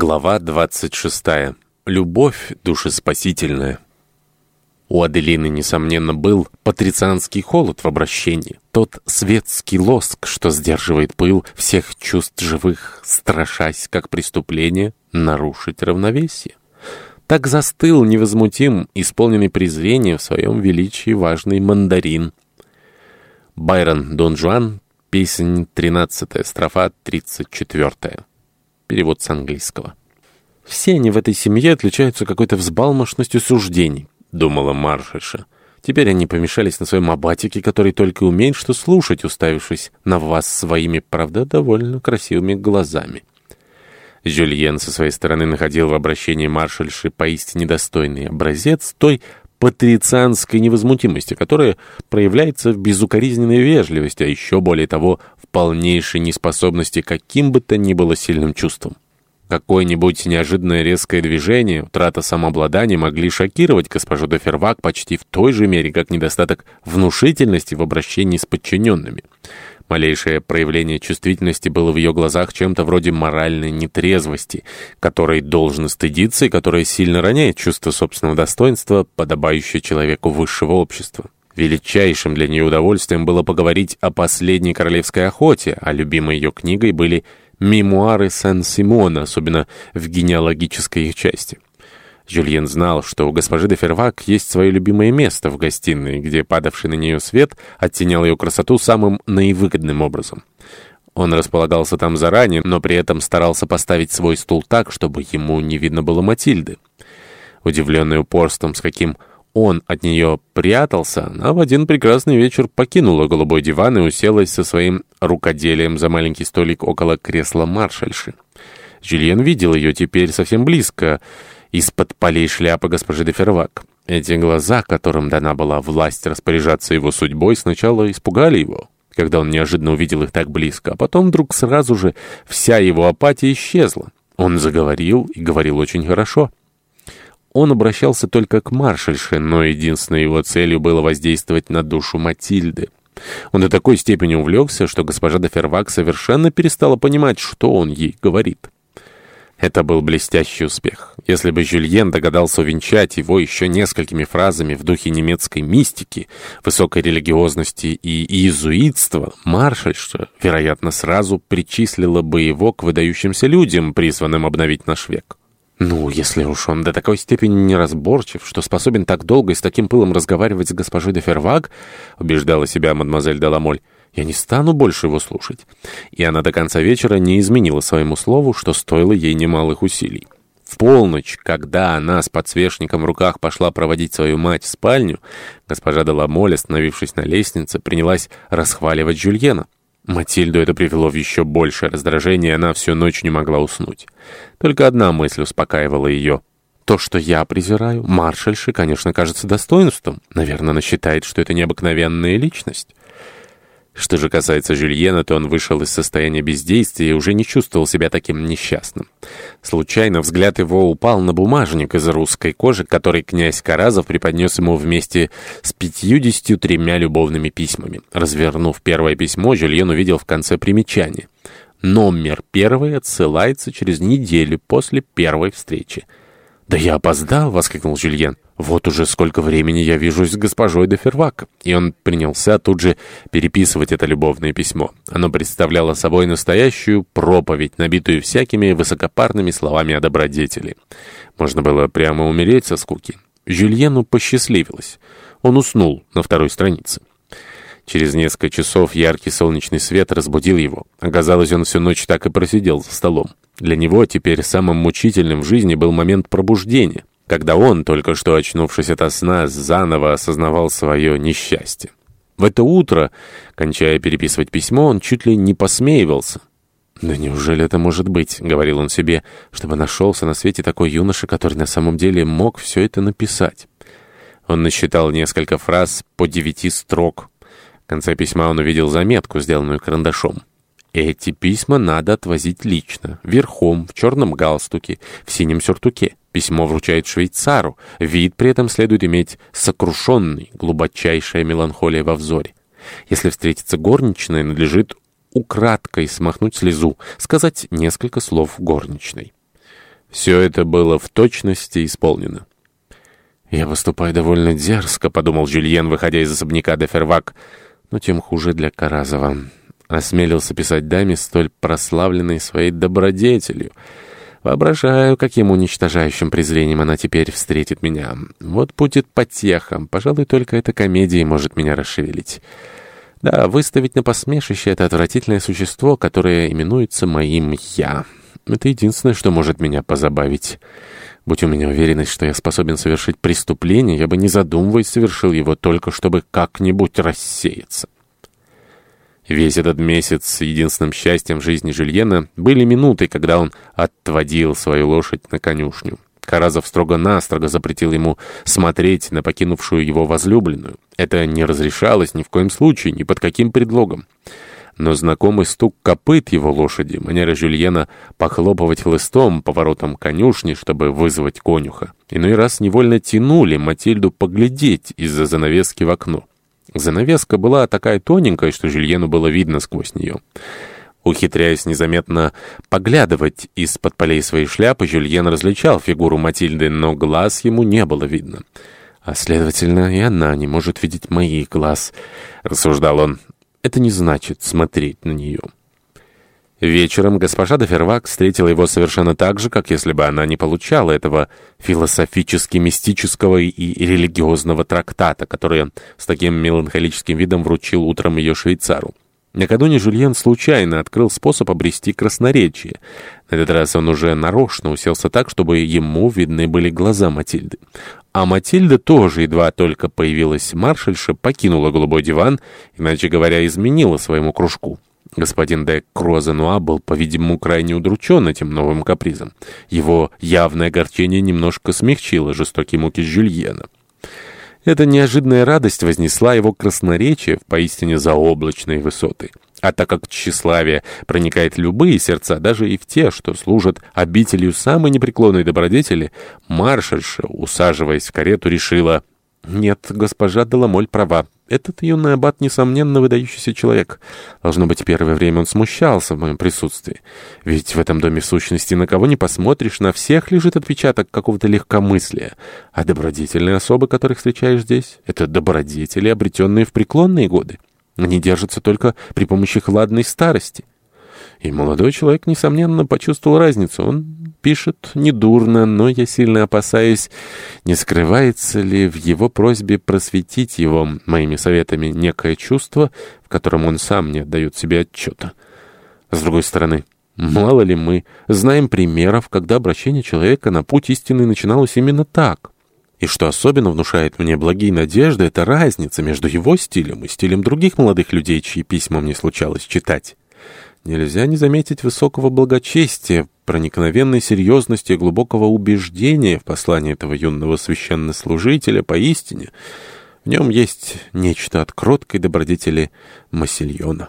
Глава 26. Любовь душеспасительная. У Аделины, несомненно, был патрицианский холод в обращении. Тот светский лоск, что сдерживает пыл всех чувств живых, страшась, как преступление, нарушить равновесие. Так застыл невозмутим, исполненный презрения в своем величии важный мандарин. Байрон Дон Жуан, песнь 13 строфа 34 Перевод с английского. «Все они в этой семье отличаются какой-то взбалмошностью суждений», — думала маршальша. «Теперь они помешались на своем абатике, который только умеет что слушать, уставившись на вас своими, правда, довольно красивыми глазами». Жюльен со своей стороны находил в обращении маршальши поистине достойный образец той патрицианской невозмутимости, которая проявляется в безукоризненной вежливости, а еще более того, полнейшей неспособности каким бы то ни было сильным чувством. Какое-нибудь неожиданное резкое движение, утрата самообладания могли шокировать госпожу де Фервак почти в той же мере, как недостаток внушительности в обращении с подчиненными. Малейшее проявление чувствительности было в ее глазах чем-то вроде моральной нетрезвости, которой должен стыдиться и которая сильно роняет чувство собственного достоинства, подобающее человеку высшего общества. Величайшим для нее удовольствием было поговорить о последней королевской охоте, а любимой ее книгой были «Мемуары Сан-Симона», особенно в генеалогической их части. Жюльен знал, что у госпожи де Фервак есть свое любимое место в гостиной, где падавший на нее свет оттенял ее красоту самым наивыгодным образом. Он располагался там заранее, но при этом старался поставить свой стул так, чтобы ему не видно было Матильды. Удивленный упорством, с каким он от нее прятался, она в один прекрасный вечер покинула голубой диван и уселась со своим рукоделием за маленький столик около кресла маршальши. Жюльен видел ее теперь совсем близко, из-под полей шляпы госпожи де Фервак. Эти глаза, которым дана была власть распоряжаться его судьбой, сначала испугали его, когда он неожиданно увидел их так близко, а потом вдруг сразу же вся его апатия исчезла. Он заговорил и говорил очень хорошо. Он обращался только к маршальше, но единственной его целью было воздействовать на душу Матильды. Он до такой степени увлекся, что госпожа де Фервак совершенно перестала понимать, что он ей говорит. Это был блестящий успех. Если бы Жюльен догадался увенчать его еще несколькими фразами в духе немецкой мистики, высокой религиозности и иезуитства, маршальша, вероятно, сразу причислила бы его к выдающимся людям, призванным обновить наш век. Ну, если уж он до такой степени неразборчив, что способен так долго и с таким пылом разговаривать с госпожой де Ферваг, убеждала себя мадемуазель Деламоль, я не стану больше его слушать. И она до конца вечера не изменила своему слову, что стоило ей немалых усилий. В полночь, когда она с подсвечником в руках пошла проводить свою мать в спальню, госпожа Деламоль, остановившись на лестнице, принялась расхваливать Жюльена. Матильду это привело в еще большее раздражение, она всю ночь не могла уснуть. Только одна мысль успокаивала ее. То, что я презираю, маршальши, конечно, кажется достоинством. Наверное, она считает, что это необыкновенная личность. Что же касается Жюльена, то он вышел из состояния бездействия и уже не чувствовал себя таким несчастным. Случайно взгляд его упал на бумажник из русской кожи, который князь Каразов преподнес ему вместе с пятьюдесятью тремя любовными письмами. Развернув первое письмо, Жюльен увидел в конце примечание. Номер первый отсылается через неделю после первой встречи. «Да я опоздал!» — воскликнул Жюльен. «Вот уже сколько времени я вижусь с госпожой де Фервак». И он принялся тут же переписывать это любовное письмо. Оно представляло собой настоящую проповедь, набитую всякими высокопарными словами о добродетели. Можно было прямо умереть со скуки. Жюльену посчастливилось. Он уснул на второй странице. Через несколько часов яркий солнечный свет разбудил его. Оказалось, он всю ночь так и просидел за столом. Для него теперь самым мучительным в жизни был момент пробуждения когда он, только что очнувшись ото сна, заново осознавал свое несчастье. В это утро, кончая переписывать письмо, он чуть ли не посмеивался. «Да неужели это может быть?» — говорил он себе, чтобы нашелся на свете такой юноша, который на самом деле мог все это написать. Он насчитал несколько фраз по девяти строк. Конце письма он увидел заметку, сделанную карандашом. Эти письма надо отвозить лично, верхом, в черном галстуке, в синем сюртуке. Письмо вручает швейцару. Вид при этом следует иметь сокрушенный, глубочайшая меланхолия во взоре. Если встретится горничная, надлежит украдкой смахнуть слезу, сказать несколько слов горничной. Все это было в точности исполнено. «Я выступаю довольно дерзко», — подумал Жюльен, выходя из особняка де Фервак, но тем хуже для Каразова. Осмелился писать даме, столь прославленной своей добродетелью. Воображаю, каким уничтожающим презрением она теперь встретит меня. Вот будет потеха. Пожалуй, только эта комедия может меня расшевелить. Да, выставить на посмешище это отвратительное существо, которое именуется моим «я». Это единственное, что может меня позабавить. Будь у меня уверенность, что я способен совершить преступление, я бы, не задумываясь, совершил его только, чтобы как-нибудь рассеяться. Весь этот месяц единственным счастьем жизни Жильена были минуты, когда он отводил свою лошадь на конюшню. Каразов строго-настрого запретил ему смотреть на покинувшую его возлюбленную. Это не разрешалось ни в коем случае, ни под каким предлогом. Но знакомый стук копыт его лошади, манера Жюльена похлопывать хлыстом по воротам конюшни, чтобы вызвать конюха, иной раз невольно тянули Матильду поглядеть из-за занавески в окно. Занавеска была такая тоненькая, что Жюльену было видно сквозь нее. Ухитряясь незаметно поглядывать из-под полей своей шляпы, Жюльен различал фигуру Матильды, но глаз ему не было видно. «А следовательно, и она не может видеть моих глаз», — рассуждал он. «Это не значит смотреть на нее». Вечером госпожа де Фервак встретила его совершенно так же, как если бы она не получала этого философически-мистического и религиозного трактата, который с таким меланхолическим видом вручил утром ее швейцару. Накануне Жюльен случайно открыл способ обрести красноречие. На этот раз он уже нарочно уселся так, чтобы ему видны были глаза Матильды. А Матильда тоже, едва только появилась маршальша, покинула голубой диван, иначе говоря, изменила своему кружку. Господин де Круазенуа был, по-видимому, крайне удручен этим новым капризом. Его явное огорчение немножко смягчило жестокие муки Жюльена. Эта неожиданная радость вознесла его красноречие в поистине заоблачные высоты. А так как тщеславие проникает в любые сердца, даже и в те, что служат обителью самой непреклонной добродетели, маршальша, усаживаясь в карету, решила «Нет, госпожа Деламоль права. Этот юный аббат, несомненно, выдающийся человек. Должно быть, первое время он смущался в моем присутствии. Ведь в этом доме в сущности на кого не посмотришь, на всех лежит отпечаток какого-то легкомыслия. А добродетельные особы, которых встречаешь здесь, это добродетели, обретенные в преклонные годы. Они держатся только при помощи хладной старости. И молодой человек, несомненно, почувствовал разницу. Он пишет недурно, но я сильно опасаюсь, не скрывается ли в его просьбе просветить его моими советами некое чувство, в котором он сам не отдает себе отчета. С другой стороны, мало ли мы знаем примеров, когда обращение человека на путь истины начиналось именно так. И что особенно внушает мне благие надежды, это разница между его стилем и стилем других молодых людей, чьи письма мне случалось читать. Нельзя не заметить высокого благочестия, проникновенной серьезности и глубокого убеждения в послании этого юного священнослужителя поистине. В нем есть нечто от кроткой добродетели Массильона.